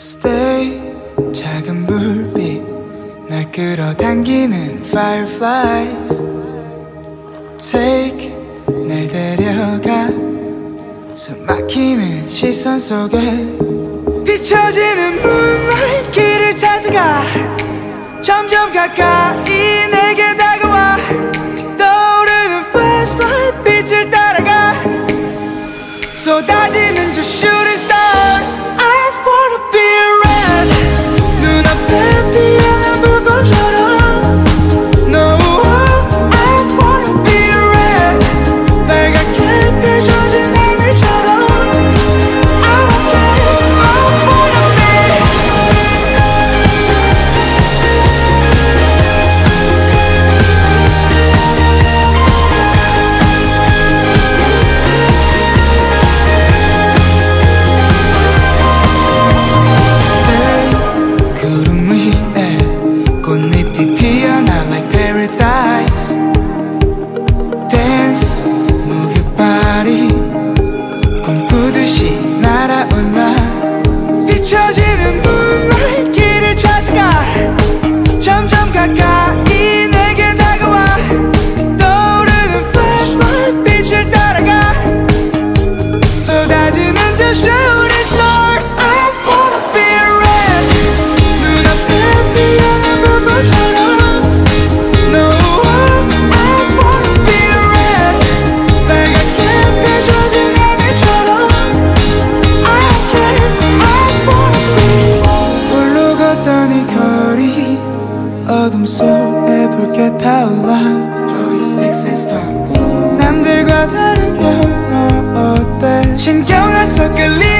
Stay. 작은 불빛 날 끌어당기는 fireflies. Take 날 데려가. 숨 막히는 시선 속에 비춰지는 moonlight 길을 찾아가. 점점 가까이 내게 다가와. 떠오르는 flashlight 빛을 따라가. 쏟아지는 저 shooting 어둠 속에 붉게 타올라. Throw your sticks and stones. 남들과 다르면 너 어때? 신경 안써 끌리